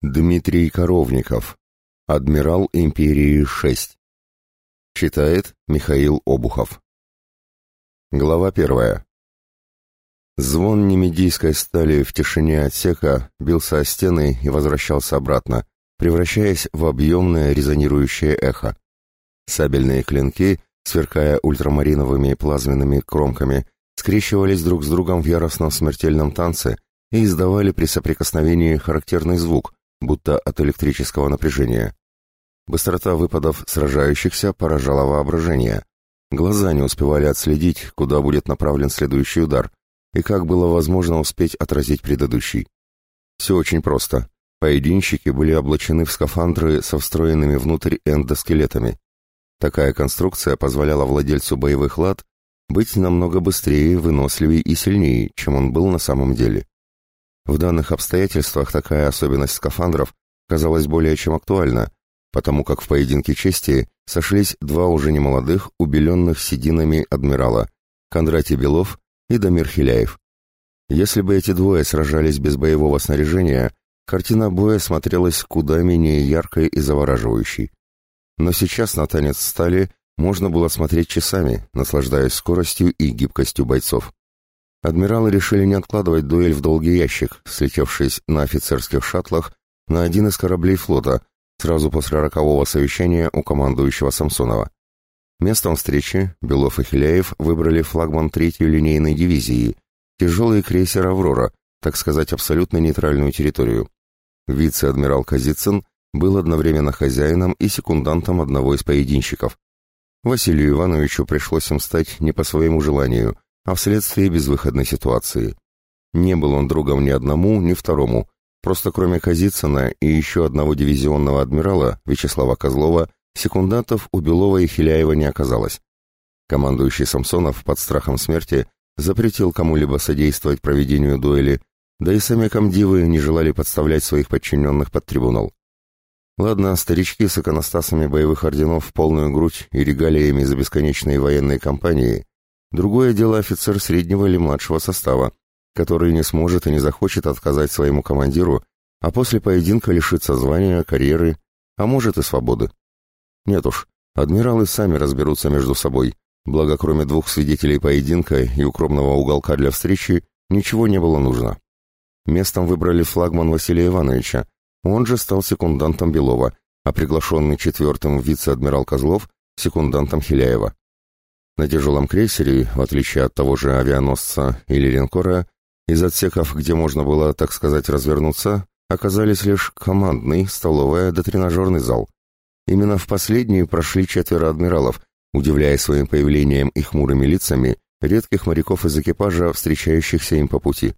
Дмитрий Коровников. Адмирал империи 6. Читает Михаил Обухов. Глава первая. Звон немедийской стали в тишине отсека бился о стены и возвращался обратно, превращаясь в объемное резонирующее эхо. Сабельные клинки, сверкая ультрамариновыми плазменными кромками, скрещивались друг с другом в яростном смертельном танце и издавали при соприкосновении характерный звук, будто от электрического напряжения. Быстрота выпадов сражающихся поражала воображение. Глаза не успевали отследить, куда будет направлен следующий удар, и как было возможно успеть отразить предыдущий. Все очень просто. Поединщики были облачены в скафандры со встроенными внутрь эндоскелетами. Такая конструкция позволяла владельцу боевых лад быть намного быстрее, выносливее и сильнее, чем он был на самом деле. В данных обстоятельствах такая особенность скафандров казалась более чем актуальна, потому как в поединке чести сошлись два уже немолодых, убеленных сединами адмирала – Кондратий Белов и Дамир Хиляев. Если бы эти двое сражались без боевого снаряжения, картина боя смотрелась куда менее яркой и завораживающей. Но сейчас на танец стали можно было смотреть часами, наслаждаясь скоростью и гибкостью бойцов. Адмиралы решили не откладывать дуэль в долгий ящик, слетевшись на офицерских шаттлах на один из кораблей флота, сразу после рокового совещания у командующего Самсонова. Местом встречи Белов и Хиляев выбрали флагман третьей линейной дивизии, тяжелый крейсер «Аврора», так сказать, абсолютно нейтральную территорию. Вице-адмирал Казицын был одновременно хозяином и секундантом одного из поединщиков. Василию Ивановичу пришлось им стать не по своему желанию – а вследствие безвыходной ситуации. Не был он другом ни одному, ни второму, просто кроме Казицына и еще одного дивизионного адмирала, Вячеслава Козлова, секундантов у Белова и Хиляева не оказалось. Командующий Самсонов под страхом смерти запретил кому-либо содействовать проведению дуэли, да и сами комдивы не желали подставлять своих подчиненных под трибунал. Ладно, старички с иконостасами боевых орденов в полную грудь и регалиями за бесконечные военные кампании Другое дело офицер среднего или младшего состава, который не сможет и не захочет отказать своему командиру, а после поединка лишится звания, карьеры, а может и свободы. Нет уж, адмиралы сами разберутся между собой, благо кроме двух свидетелей поединка и укромного уголка для встречи ничего не было нужно. Местом выбрали флагман Василия Ивановича, он же стал секундантом Белова, а приглашенный четвертым вице-адмирал Козлов – секундантом Хиляева. На тяжелом крейсере, в отличие от того же авианосца или линкора, из отсеков, где можно было, так сказать, развернуться, оказались лишь командный, столовая да тренажерный зал. Именно в последний прошли четверо адмиралов, удивляя своим появлением и хмурыми лицами редких моряков из экипажа, встречающихся им по пути.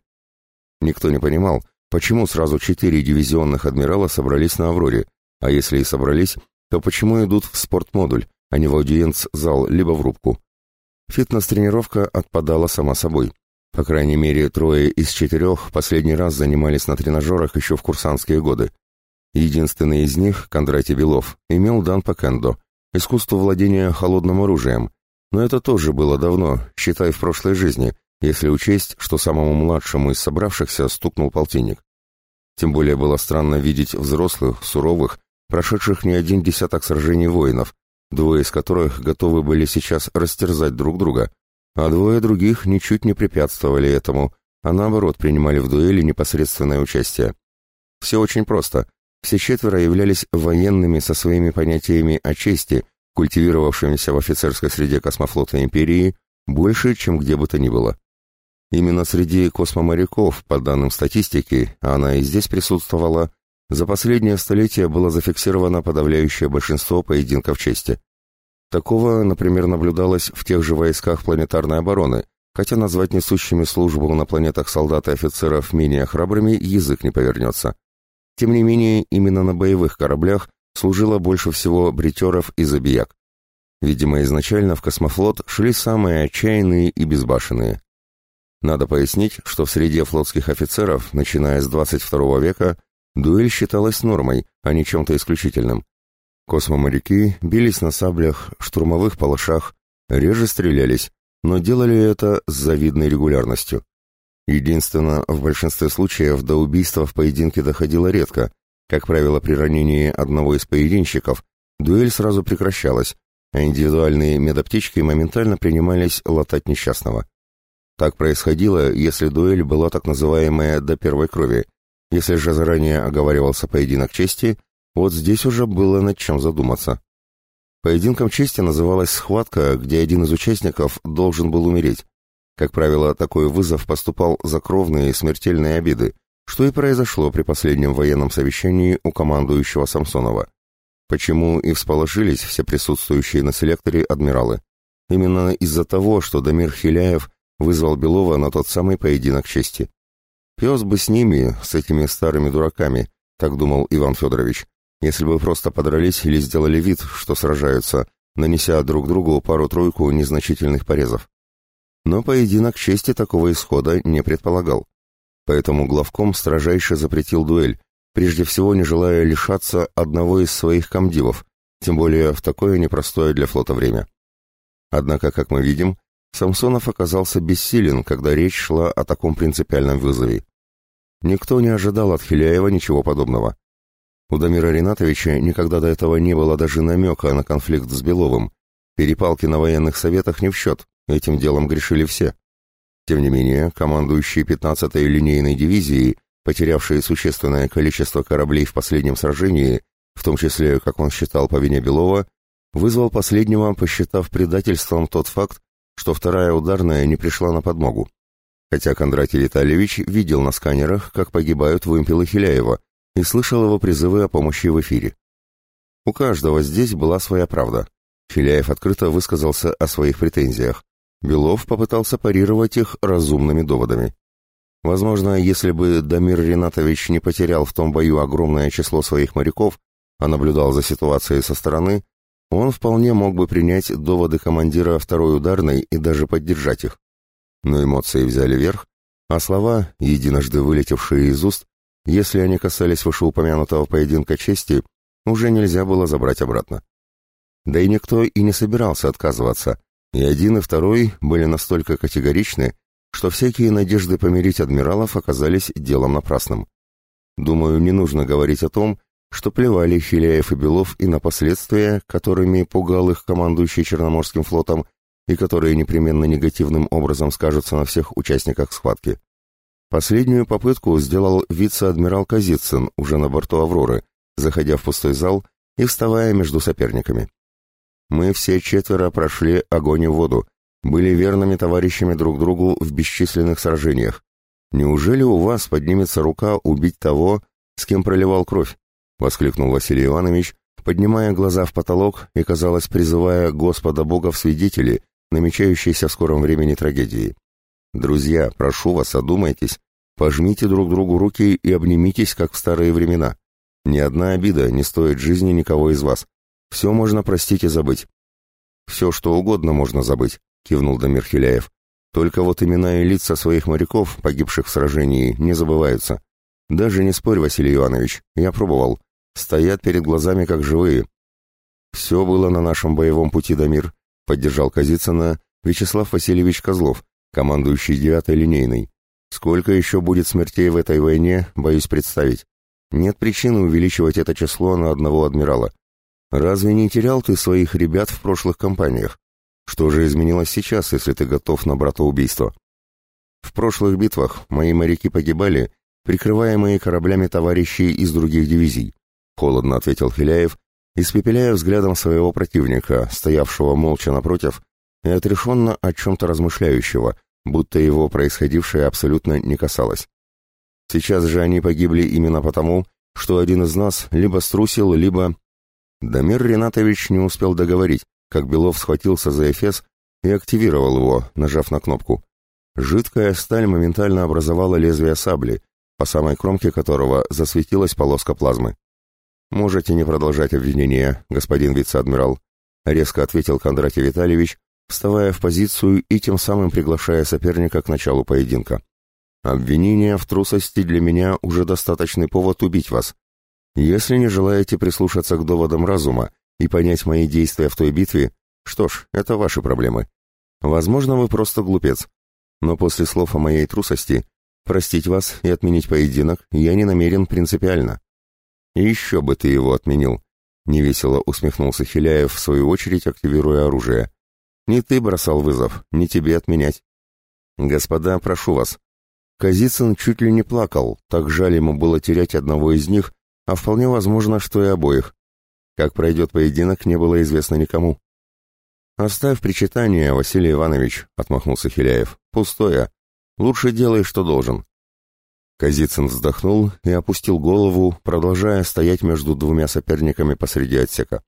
Никто не понимал, почему сразу четыре дивизионных адмирала собрались на «Авроре», а если и собрались, то почему идут в спортмодуль, а не в аудиенц-зал, либо в рубку. Фитнес-тренировка отпадала сама собой. По крайней мере, трое из четырех последний раз занимались на тренажерах еще в курсантские годы. Единственный из них, Кондратий Белов, имел дан по кендо, искусству владения холодным оружием, но это тоже было давно, считай, в прошлой жизни, если учесть, что самому младшему из собравшихся стукнул полтинник. Тем более было странно видеть взрослых, суровых, прошедших не один десяток сражений воинов, двое из которых готовы были сейчас растерзать друг друга, а двое других ничуть не препятствовали этому, а наоборот принимали в дуэли непосредственное участие. Все очень просто. Все четверо являлись военными со своими понятиями о чести, культивировавшимися в офицерской среде космофлота империи, больше, чем где бы то ни было. Именно среди космоморяков, по данным статистики, а она и здесь присутствовала, за последнее столетие было зафиксировано подавляющее большинство поединков чести. Такого, например, наблюдалось в тех же войсках планетарной обороны, хотя назвать несущими службу на планетах солдат и офицеров менее храбрыми язык не повернется. Тем не менее, именно на боевых кораблях служило больше всего бритеров и забияк. Видимо, изначально в космофлот шли самые отчаянные и безбашенные. Надо пояснить, что в среде флотских офицеров, начиная с 22 века, Дуэль считалась нормой, а не чем-то исключительным. Космоморяки бились на саблях, штурмовых палашах, реже стрелялись, но делали это с завидной регулярностью. Единственно, в большинстве случаев до убийства в поединке доходило редко, Как правило, при ранении одного из поединщиков дуэль сразу прекращалась, а индивидуальные медаптечки моментально принимались латать несчастного. Так происходило, если дуэль была так называемая до первой крови. Если же заранее оговаривался поединок чести, вот здесь уже было над чем задуматься. Поединком чести называлась схватка, где один из участников должен был умереть. Как правило, такой вызов поступал за кровные и смертельные обиды, что и произошло при последнем военном совещании у командующего Самсонова. Почему и всполошились все присутствующие на селекторе адмиралы? Именно из-за того, что Дамир Хиляев вызвал Белова на тот самый поединок чести. Пес бы с ними, с этими старыми дураками, так думал Иван Федорович, если бы просто подрались или сделали вид, что сражаются, нанеся друг другу пару-тройку незначительных порезов. Но поединок чести такого исхода не предполагал. Поэтому главком строжайше запретил дуэль, прежде всего не желая лишаться одного из своих комдивов, тем более в такое непростое для флота время. Однако, как мы видим, Самсонов оказался бессилен, когда речь шла о таком принципиальном вызове. Никто не ожидал от Хиляева ничего подобного. У Дамира Ринатовича никогда до этого не было даже намека на конфликт с Беловым. Перепалки на военных советах не в счет, этим делом грешили все. Тем не менее, командующий 15-й линейной дивизией, потерявший существенное количество кораблей в последнем сражении, в том числе, как он считал, по вине Белова, вызвал последнего, посчитав предательством тот факт, что вторая ударная не пришла на подмогу. Хотя Кондратий Витальевич видел на сканерах, как погибают вымпелы Хиляева, и слышал его призывы о помощи в эфире. У каждого здесь была своя правда. Филяев открыто высказался о своих претензиях. Белов попытался парировать их разумными доводами. Возможно, если бы Дамир Ринатович не потерял в том бою огромное число своих моряков, а наблюдал за ситуацией со стороны, он вполне мог бы принять доводы командира второй ударной и даже поддержать их. Но эмоции взяли верх, а слова, единожды вылетевшие из уст, если они касались вышеупомянутого поединка чести, уже нельзя было забрать обратно. Да и никто и не собирался отказываться, и один и второй были настолько категоричны, что всякие надежды помирить адмиралов оказались делом напрасным. Думаю, не нужно говорить о том, что плевали Хиляев и Белов и на последствия, которыми пугал их командующий Черноморским флотом и которые непременно негативным образом скажутся на всех участниках схватки. Последнюю попытку сделал вице-адмирал Казицын уже на борту «Авроры», заходя в пустой зал и вставая между соперниками. «Мы все четверо прошли огонь и воду, были верными товарищами друг другу в бесчисленных сражениях. Неужели у вас поднимется рука убить того, с кем проливал кровь?» — воскликнул Василий Иванович, поднимая глаза в потолок и, казалось, призывая Господа Бога в свидетели намечающейся в скором времени трагедии. Друзья, прошу вас, одумайтесь, пожмите друг другу руки и обнимитесь, как в старые времена. Ни одна обида не стоит жизни никого из вас. Все можно простить и забыть. Все, что угодно можно забыть, кивнул Дамир Хиляев. Только вот имена и лица своих моряков, погибших в сражении, не забываются. Даже не спорь, Василий Иванович, я пробовал. Стоят перед глазами как живые. Все было на нашем боевом пути, Дамир, поддержал Казицына Вячеслав Васильевич Козлов, командующий девятой линейной. Сколько еще будет смертей в этой войне, боюсь представить. Нет причины увеличивать это число на одного адмирала. Разве не терял ты своих ребят в прошлых кампаниях? Что же изменилось сейчас, если ты готов на братоубийство? В прошлых битвах мои моряки погибали, прикрываемые кораблями товарищей из других дивизий, холодно ответил Хиляев, испепеляя взглядом своего противника, стоявшего молча напротив и отрешенно о чем-то размышляющего, будто его происходившее абсолютно не касалось. Сейчас же они погибли именно потому, что один из нас либо струсил, либо... Дамир Ринатович не успел договорить, как Белов схватился за эфес и активировал его, нажав на кнопку. Жидкая сталь моментально образовала лезвие сабли, по самой кромке которого засветилась полоска плазмы. «Можете не продолжать обвинение, господин вице-адмирал», — резко ответил Кондратий Витальевич, вставая в позицию и тем самым приглашая соперника к началу поединка. «Обвинение в трусости для меня уже достаточный повод убить вас. Если не желаете прислушаться к доводам разума и понять мои действия в той битве, что ж, это ваши проблемы. Возможно, вы просто глупец, но после слов о моей трусости простить вас и отменить поединок я не намерен принципиально. Еще бы ты его отменил», — невесело усмехнулся Хиляев, в свою очередь активируя оружие. «Не ты бросал вызов, не тебе отменять». «Господа, прошу вас». Казицын чуть ли не плакал, так жаль ему было терять одного из них, а вполне возможно, что и обоих. Как пройдет поединок, не было известно никому. «Оставь причитание, Василий Иванович», — отмахнулся Хиляев. «Пустое. Лучше делай, что должен». Казицын вздохнул и опустил голову, продолжая стоять между двумя соперниками посреди отсека.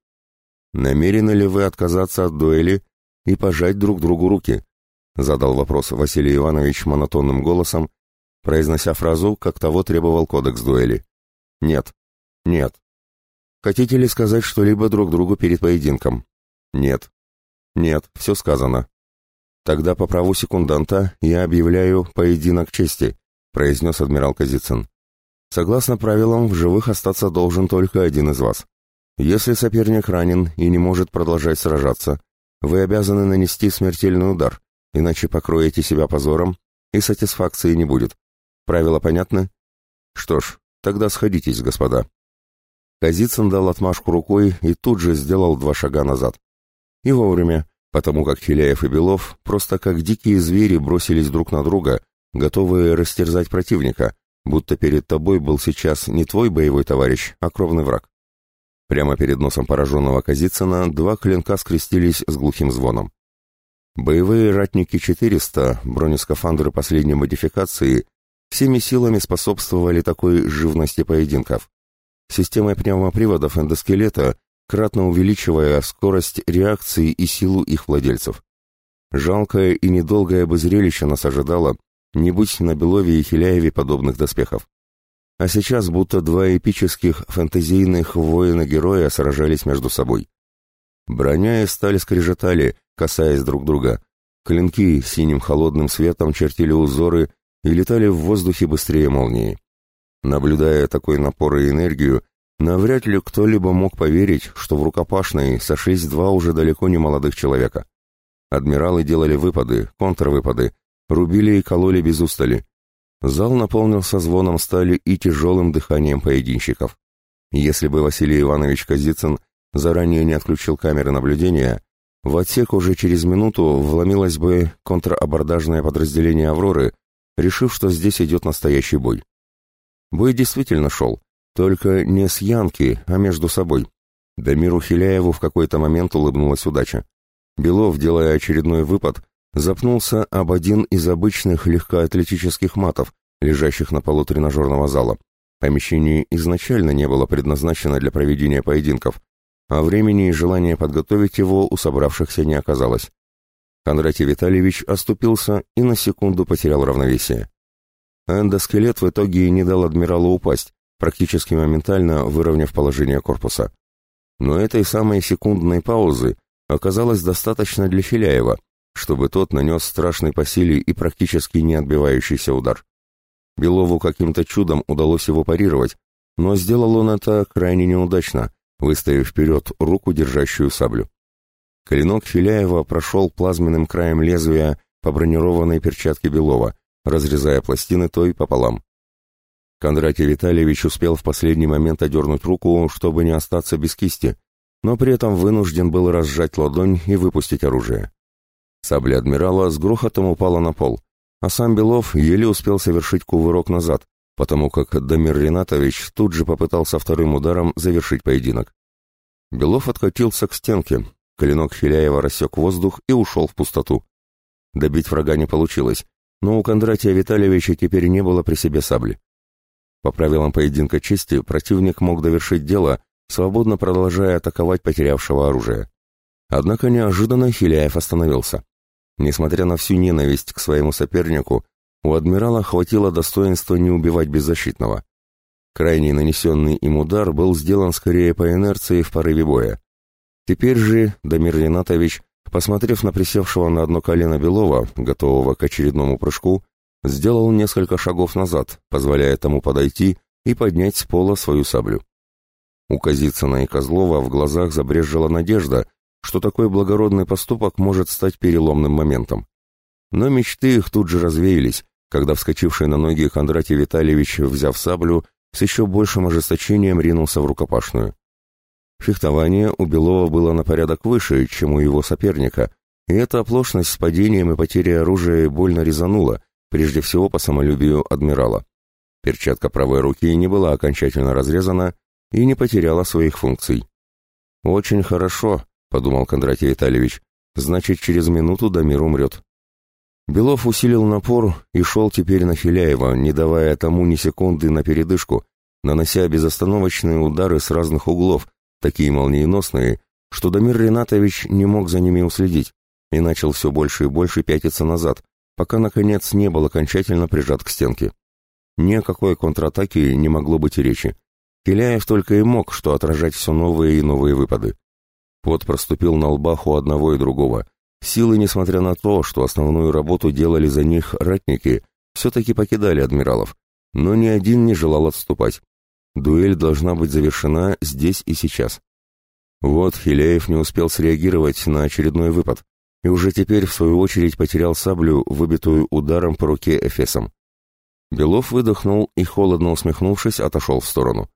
«Намерены ли вы отказаться от дуэли и пожать друг другу руки?» — задал вопрос Василий Иванович монотонным голосом, произнося фразу, как того требовал кодекс дуэли. «Нет. Нет. Хотите ли сказать что-либо друг другу перед поединком?» «Нет. Нет, все сказано. Тогда по праву секунданта я объявляю поединок чести, произнес адмирал Казицын. Согласно правилам, в живых остаться должен только один из вас. Если соперник ранен и не может продолжать сражаться, вы обязаны нанести смертельный удар, иначе покроете себя позором, и сатисфакции не будет. Правила понятны? Что ж, тогда сходитесь, господа. Казицын дал отмашку рукой и тут же сделал два шага назад. И вовремя, потому как Хиляев и Белов просто как дикие звери бросились друг на друга, готовые растерзать противника, будто перед тобой был сейчас не твой боевой товарищ, а кровный враг. Прямо перед носом пораженного Казицына два клинка скрестились с глухим звоном. Боевые ратники 400, бронескафандры последней модификации, всеми силами способствовали такой живности поединков. Системой пневмоприводов эндоскелета кратно увеличивая скорость реакции и силу их владельцев. Жалкое и недолгое бы зрелище нас ожидало, не будь на Белове и Хиляеве подобных доспехов. А сейчас будто два эпических фэнтезийных воина-героя сражались между собой. Броня и сталь скрежетали, касаясь друг друга. Клинки синим холодным светом чертили узоры и летали в воздухе быстрее молнии. Наблюдая такой напор и энергию, Навряд ли кто-либо мог поверить, что в рукопашной сошлись два уже далеко не молодых человека. Адмиралы делали выпады, контрвыпады, рубили и кололи без устали. Зал наполнился звоном стали и тяжелым дыханием поединщиков. Если бы Василий Иванович Казицын заранее не отключил камеры наблюдения, в отсек уже через минуту вломилось бы контрабордажное подразделение «Авроры», решив, что здесь идет настоящий бой. Бой действительно шел, только не с Янки, а между собой. Дамиру Хиляеву в какой-то момент улыбнулась удача. Белов, делая очередной выпад, запнулся об один из обычных легкоатлетических матов, лежащих на полу тренажерного зала. Помещение изначально не было предназначено для проведения поединков, а времени и желания подготовить его у собравшихся не оказалось. Кондратий Витальевич оступился и на секунду потерял равновесие. Эндоскелет в итоге не дал адмиралу упасть, практически моментально выровняв положение корпуса. Но этой самой секундной паузы оказалось достаточно для Филяева, чтобы тот нанес страшный по силе и практически не отбивающийся удар. Белову каким-то чудом удалось его парировать, но сделал он это крайне неудачно, выставив вперед руку, держащую саблю. Клинок Филяева прошел плазменным краем лезвия по бронированной перчатке Белова, разрезая пластины той пополам. Кондратий Витальевич успел в последний момент одернуть руку, чтобы не остаться без кисти, но при этом вынужден был разжать ладонь и выпустить оружие. Сабля адмирала с грохотом упала на пол, а сам Белов еле успел совершить кувырок назад, потому как Дамир Ринатович тут же попытался вторым ударом завершить поединок. Белов откатился к стенке, клинок Филяева рассек воздух и ушел в пустоту. Добить врага не получилось, но у Кондратия Витальевича теперь не было при себе сабли. По правилам поединка чести противник мог довершить дело, свободно продолжая атаковать потерявшего оружие. Однако неожиданно Хиляев остановился. Несмотря на всю ненависть к своему сопернику, у адмирала хватило достоинства не убивать беззащитного. Крайний нанесенный им удар был сделан скорее по инерции в порыве боя. Теперь же Дамир Ринатович, посмотрев на присевшего на одно колено Белова, готового к очередному прыжку, сделал несколько шагов назад, позволяя тому подойти и поднять с пола свою саблю. У Казицына и Козлова в глазах забрежжила надежда, что такой благородный поступок может стать переломным моментом. Но мечты их тут же развеялись, когда вскочивший на ноги Кондратий Витальевич, взяв саблю, с еще большим ожесточением ринулся в рукопашную. Фехтование у Белова было на порядок выше, чем у его соперника, и эта оплошность с падением и потерей оружия больно резанула, прежде всего по самолюбию адмирала. Перчатка правой руки не была окончательно разрезана и не потеряла своих функций. «Очень хорошо», — подумал Кондратий Витальевич, — «значит, через минуту Дамир умрет». Белов усилил напор и шел теперь на Филяева, не давая тому ни секунды на передышку, нанося безостановочные удары с разных углов, такие молниеносные, что Дамир Ринатович не мог за ними уследить и начал все больше и больше пятиться назад, пока, наконец, не был окончательно прижат к стенке. Ни о какой контратаке не могло быть и речи. Киляев только и мог, что отражать все новые и новые выпады. Пот проступил на лбах у одного и другого. Силы, несмотря на то, что основную работу делали за них ратники, все-таки покидали адмиралов, но ни один не желал отступать. Дуэль должна быть завершена здесь и сейчас. Вот Хиляев не успел среагировать на очередной выпад, и уже теперь, в свою очередь, потерял саблю, выбитую ударом по руке Эфесом. Белов выдохнул и, холодно усмехнувшись, отошел в сторону.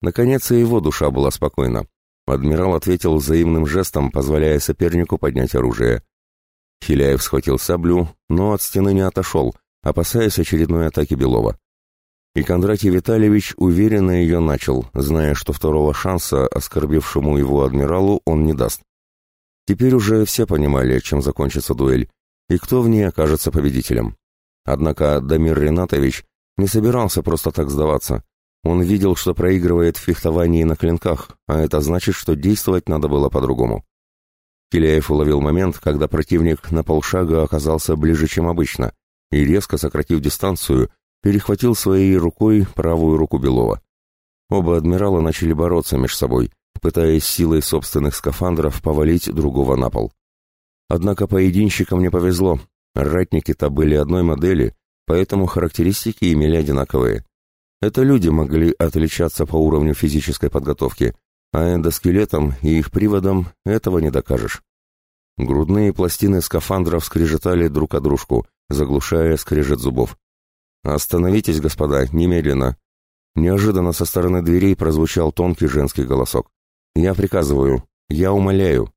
Наконец и его душа была спокойна. Адмирал ответил взаимным жестом, позволяя сопернику поднять оружие. Хиляев схватил саблю, но от стены не отошел, опасаясь очередной атаки Белова. И Кондратий Витальевич уверенно ее начал, зная, что второго шанса оскорбившему его адмиралу он не даст. Теперь уже все понимали, чем закончится дуэль, и кто в ней окажется победителем. Однако Дамир Ринатович не собирался просто так сдаваться. Он видел, что проигрывает в фехтовании на клинках, а это значит, что действовать надо было по-другому. Киляев уловил момент, когда противник на полшага оказался ближе, чем обычно, и, резко сократив дистанцию, перехватил своей рукой правую руку Белова. Оба адмирала начали бороться между собой, пытаясь силой собственных скафандров повалить другого на пол. Однако поединщикам не повезло, Ратники-то были одной модели, поэтому характеристики имели одинаковые. Это люди могли отличаться по уровню физической подготовки, а эндоскелетом и их приводом этого не докажешь. Грудные пластины скафандров скрежетали друг о дружку, заглушая скрежет зубов. «Остановитесь, господа, немедленно!» Неожиданно со стороны дверей прозвучал тонкий женский голосок. «Я приказываю, я умоляю,